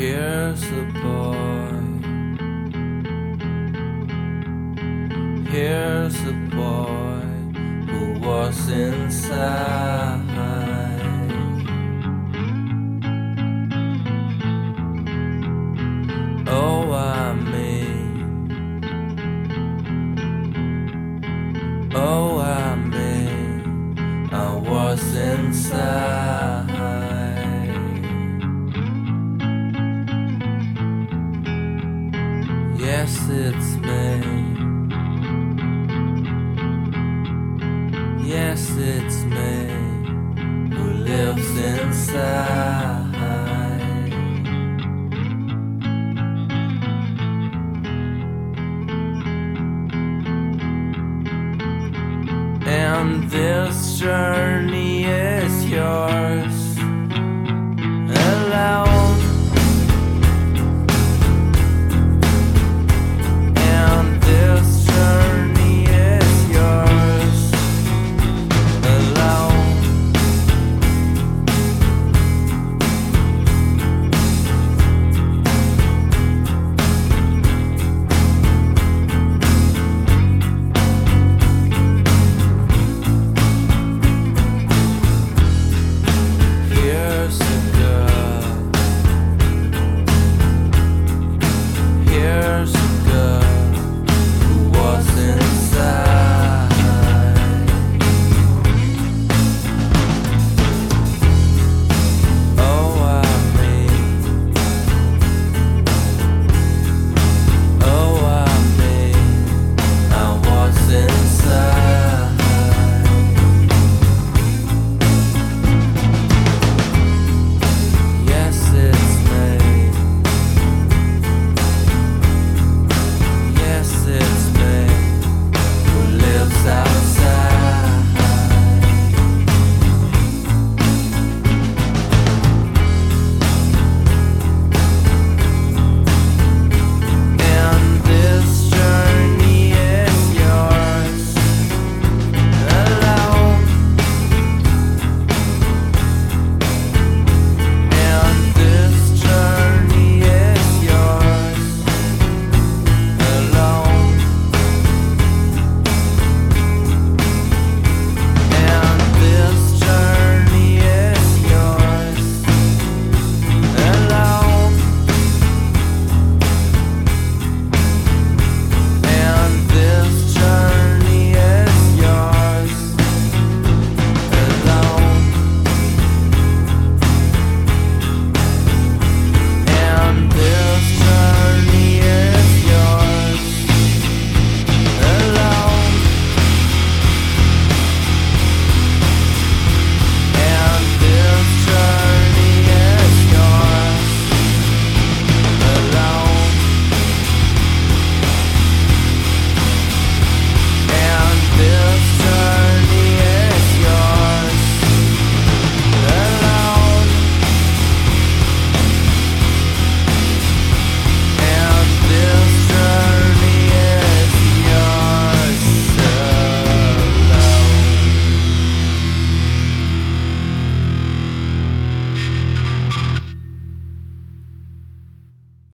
Here's a boy. Here's a boy who was inside. Oh. Oh, inside. Yes, it's me. Yes, it's me who lives inside. And this journey is yours.